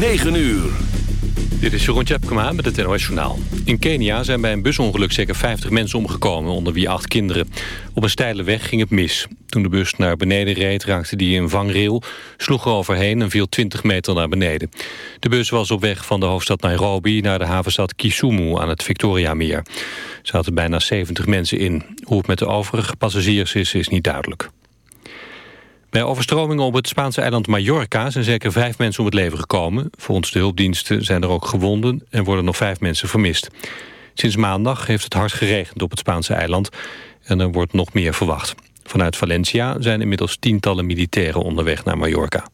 9 uur. Dit is Jeroen Tjepkema met het NOS Journaal. In Kenia zijn bij een busongeluk zeker 50 mensen omgekomen, onder wie acht kinderen. Op een steile weg ging het mis. Toen de bus naar beneden reed, raakte die een vangrail, sloeg er overheen en viel 20 meter naar beneden. De bus was op weg van de hoofdstad Nairobi naar de havenstad Kisumu aan het Victoriameer. Er zaten bijna 70 mensen in. Hoe het met de overige passagiers is, is niet duidelijk. Bij overstromingen op het Spaanse eiland Mallorca zijn zeker vijf mensen om het leven gekomen. Volgens de hulpdiensten zijn er ook gewonden en worden nog vijf mensen vermist. Sinds maandag heeft het hard geregend op het Spaanse eiland en er wordt nog meer verwacht. Vanuit Valencia zijn inmiddels tientallen militairen onderweg naar Mallorca.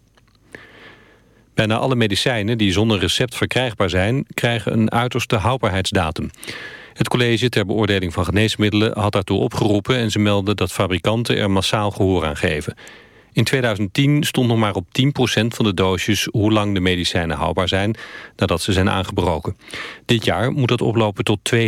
Bijna alle medicijnen die zonder recept verkrijgbaar zijn... krijgen een uiterste houdbaarheidsdatum. Het college ter beoordeling van geneesmiddelen had daartoe opgeroepen... en ze melden dat fabrikanten er massaal gehoor aan geven. In 2010 stond nog maar op 10% van de doosjes hoe lang de medicijnen houdbaar zijn nadat ze zijn aangebroken. Dit jaar moet dat oplopen tot 92%.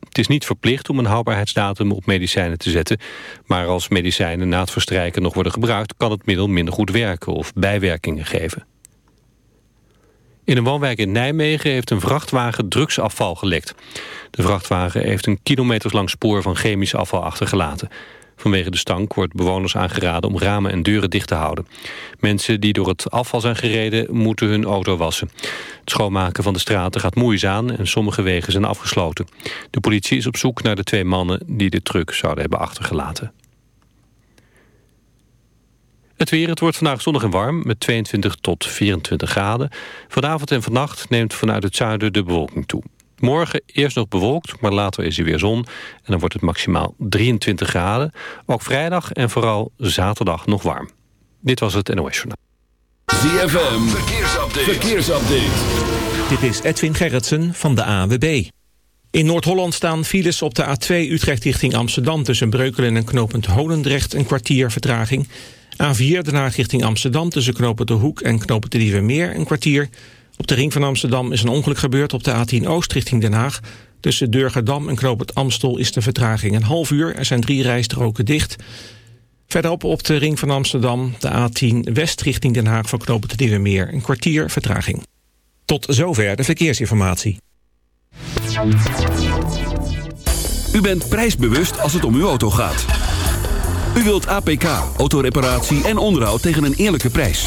Het is niet verplicht om een houdbaarheidsdatum op medicijnen te zetten, maar als medicijnen na het verstrijken nog worden gebruikt kan het middel minder goed werken of bijwerkingen geven. In een woonwijk in Nijmegen heeft een vrachtwagen drugsafval gelekt. De vrachtwagen heeft een kilometerslang spoor van chemisch afval achtergelaten. Vanwege de stank wordt bewoners aangeraden om ramen en deuren dicht te houden. Mensen die door het afval zijn gereden moeten hun auto wassen. Het schoonmaken van de straten gaat moeizaam en sommige wegen zijn afgesloten. De politie is op zoek naar de twee mannen die de truck zouden hebben achtergelaten. Het weer, het wordt vandaag zonnig en warm met 22 tot 24 graden. Vanavond en vannacht neemt vanuit het zuiden de bewolking toe. Morgen eerst nog bewolkt, maar later is er weer zon. En dan wordt het maximaal 23 graden. Ook vrijdag en vooral zaterdag nog warm. Dit was het NOS Journaal. ZFM, verkeersupdate. verkeersupdate. Dit is Edwin Gerritsen van de AWB. In Noord-Holland staan files op de A2 Utrecht richting Amsterdam... tussen Breukelen en knooppunt Holendrecht een kwartier vertraging. A4 daarna richting Amsterdam tussen knooppunt De Hoek en knooppunt de Nieuwe Meer een kwartier... Op de ring van Amsterdam is een ongeluk gebeurd op de A10 Oost richting Den Haag. Tussen Durgerdam en Knoop het Amstel is de vertraging een half uur. Er zijn drie rijstroken dicht. Verderop op de ring van Amsterdam, de A10 West richting Den Haag van Knoop het Meer. Een kwartier vertraging. Tot zover de verkeersinformatie. U bent prijsbewust als het om uw auto gaat. U wilt APK, autoreparatie en onderhoud tegen een eerlijke prijs.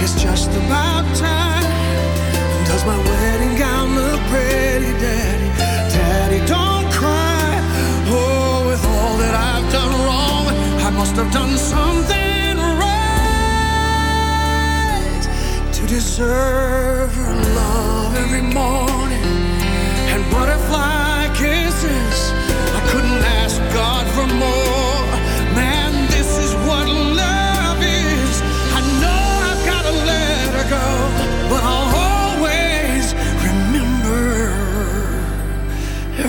It's just about time. Does my wedding gown look pretty, Daddy? Daddy, don't cry. Oh, with all that I've done wrong, I must have done something right to deserve her love every morning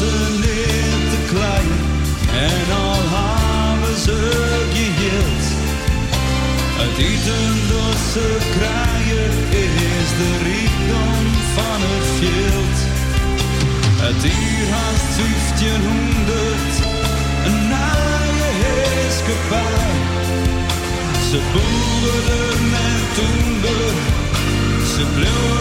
dansen in te kleien en al hadden ze geheeld. Het eten dat ze krijgen is de rijkdom van het veld. Het dier haast na een naaie heerskepaar. Ze boeren en toender, ze bleven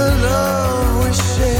the love we share.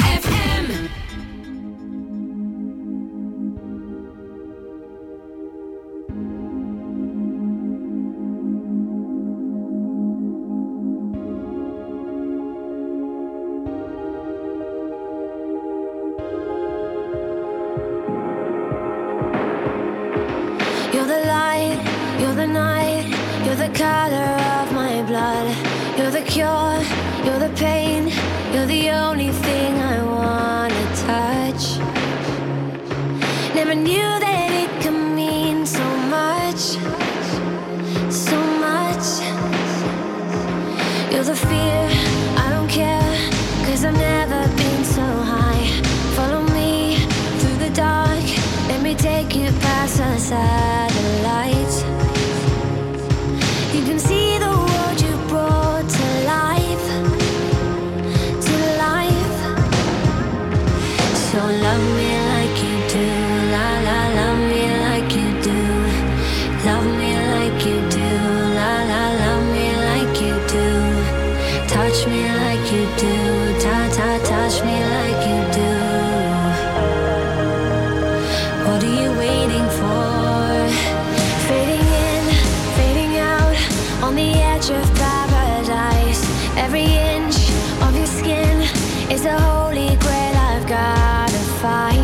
Every inch of your skin is a holy grail I've gotta find.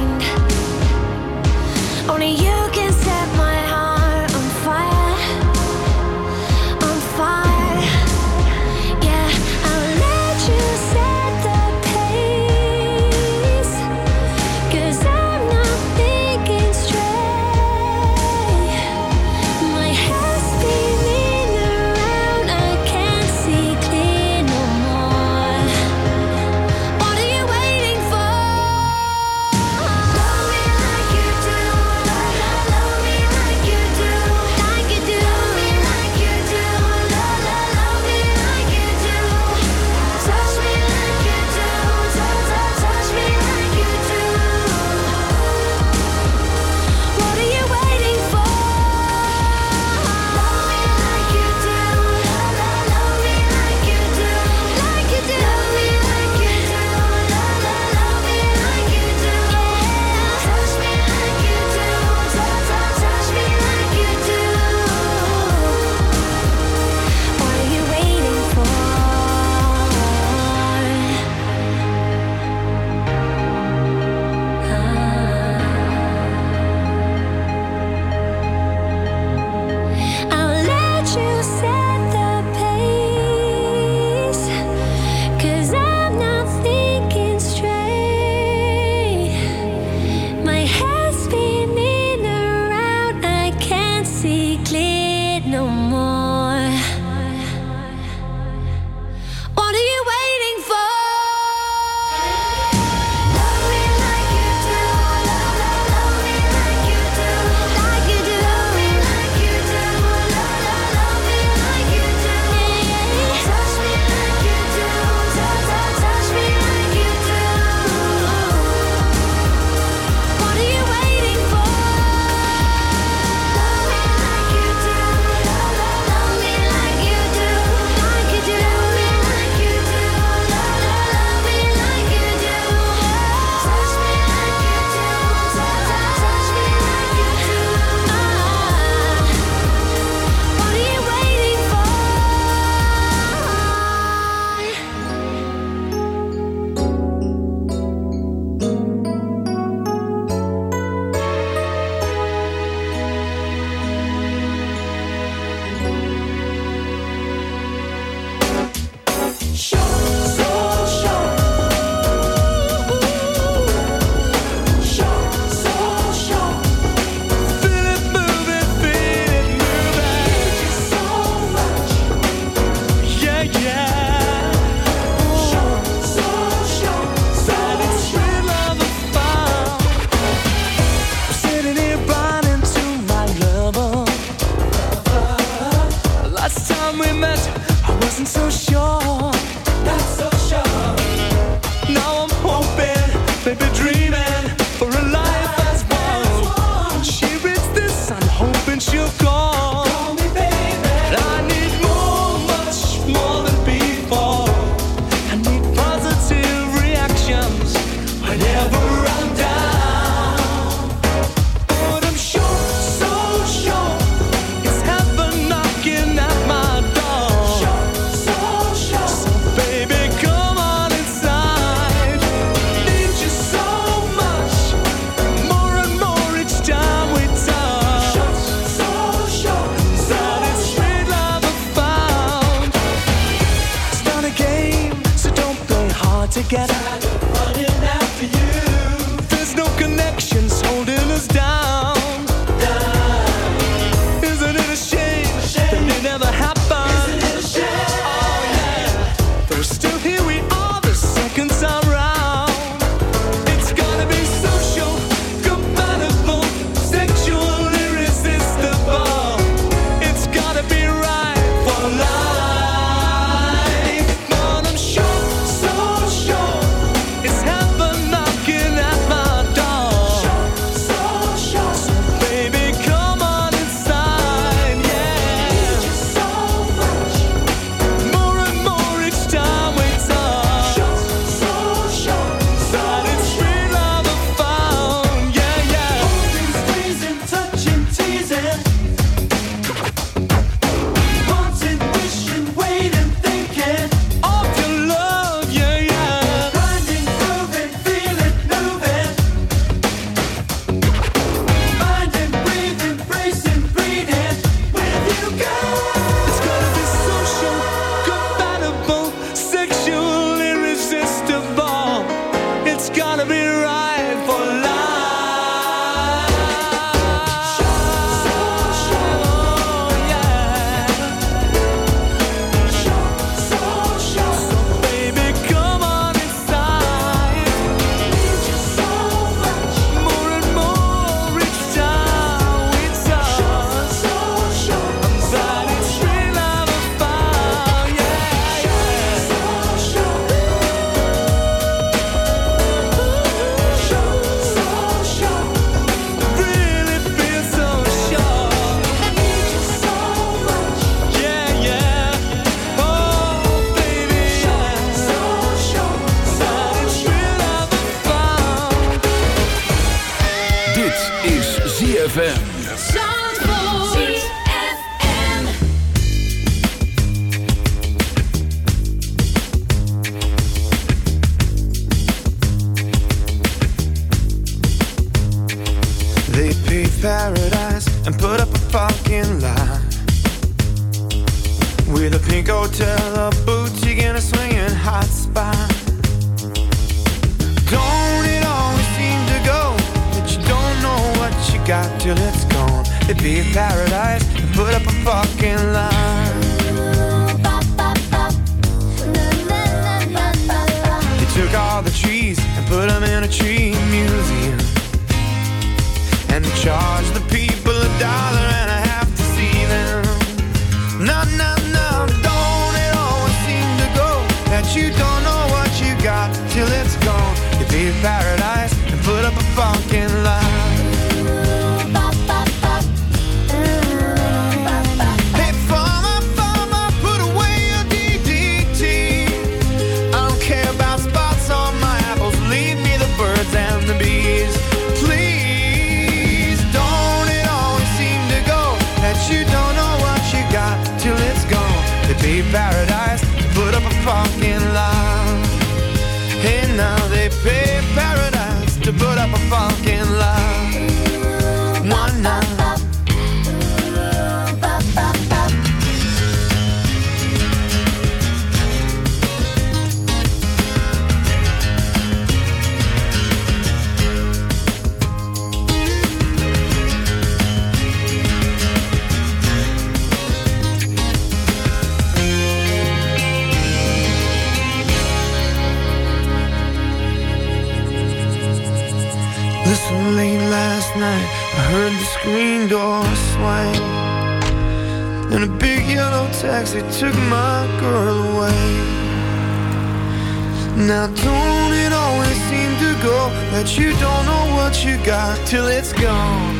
till it's gone.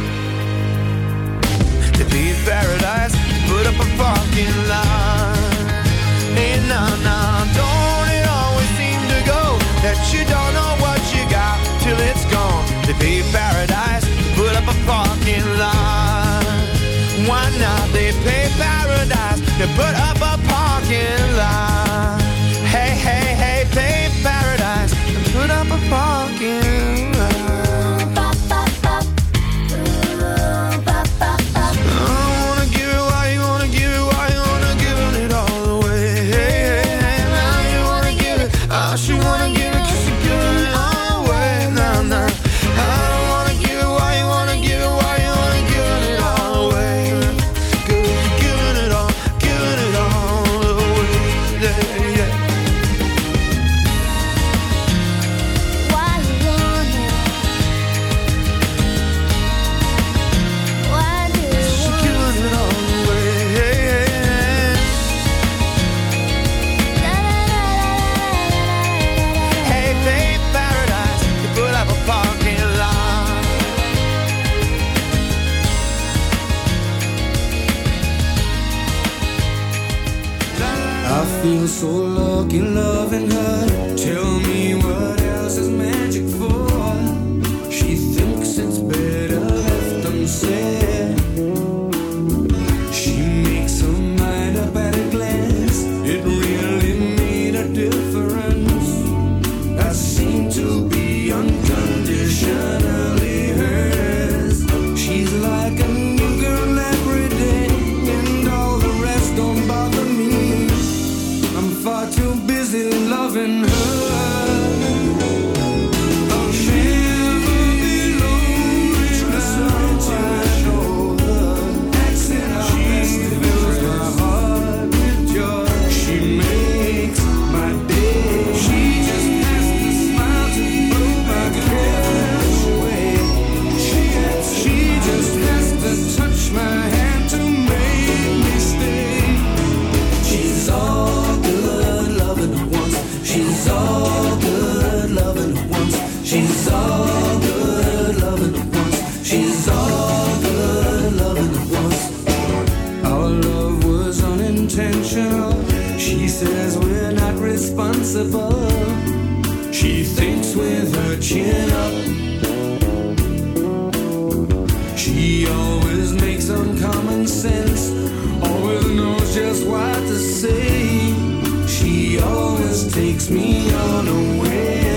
To be embarrassed She always makes some common sense, always knows just what to say. She always takes me unaware.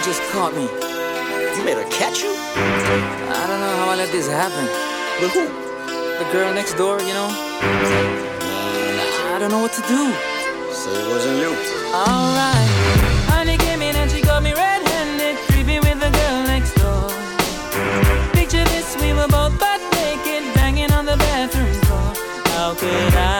girl just caught me. You made her catch you? I don't know how I let this happen. With who? The girl next door, you know? I don't know what to do. Say it wasn't you. Alright. Honey came in and she got me red-handed, creepy with the girl next door. Picture this, we were both butt naked, banging on the bathroom floor. How could I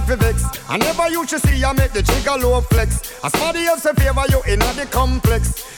life vex. I never used to see I make the jigger low flex. As somebody else a favor you in the complex.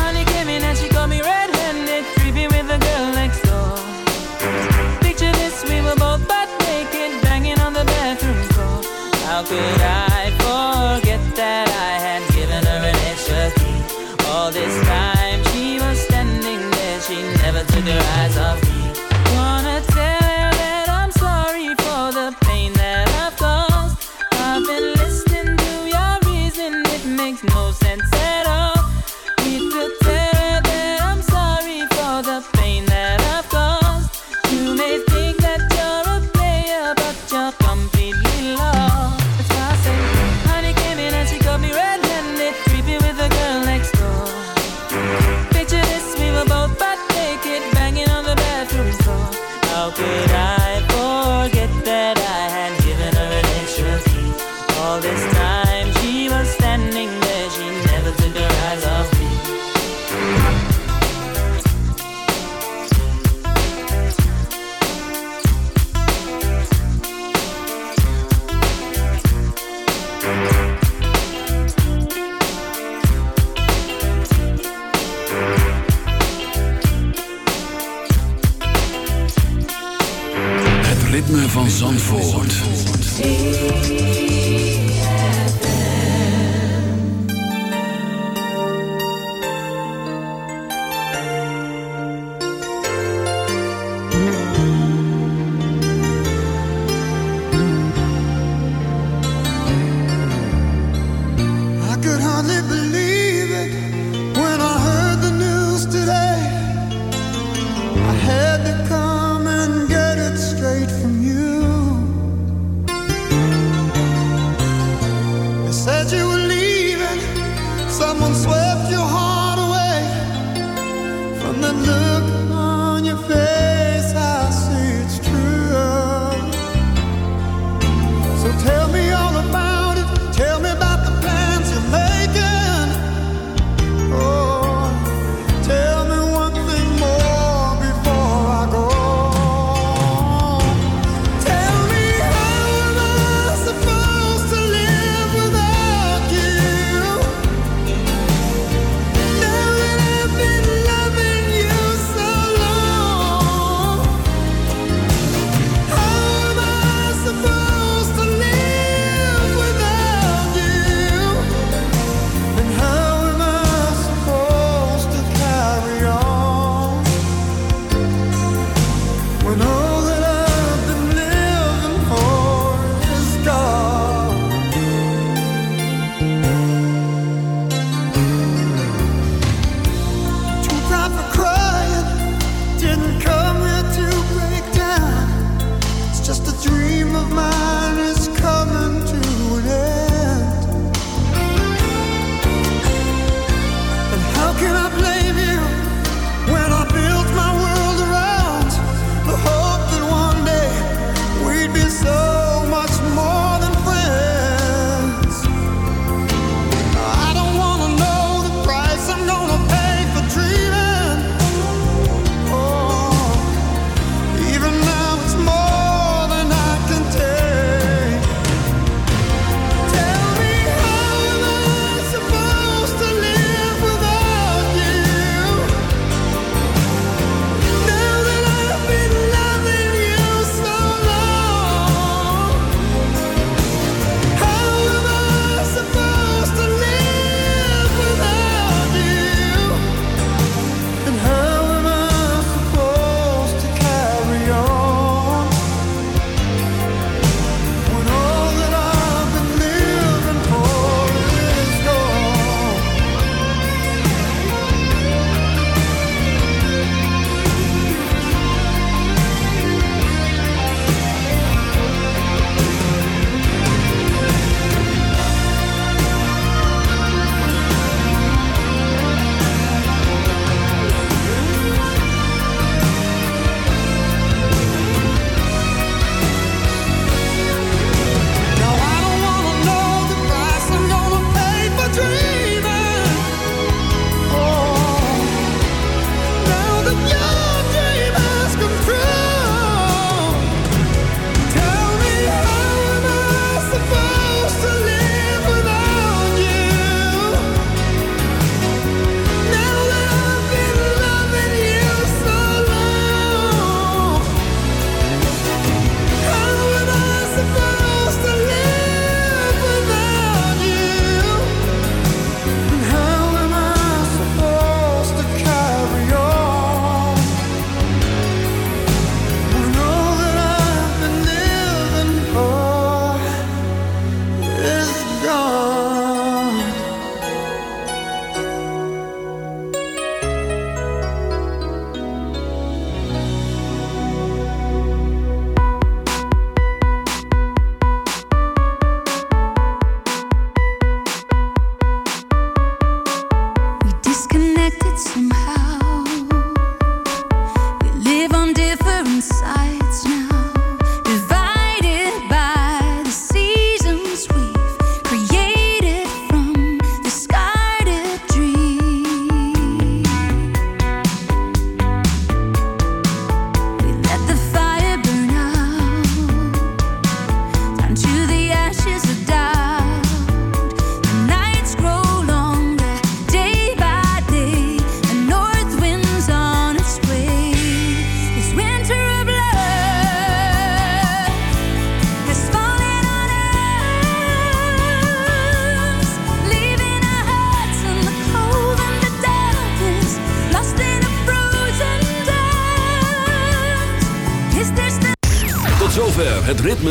van Zandvoort.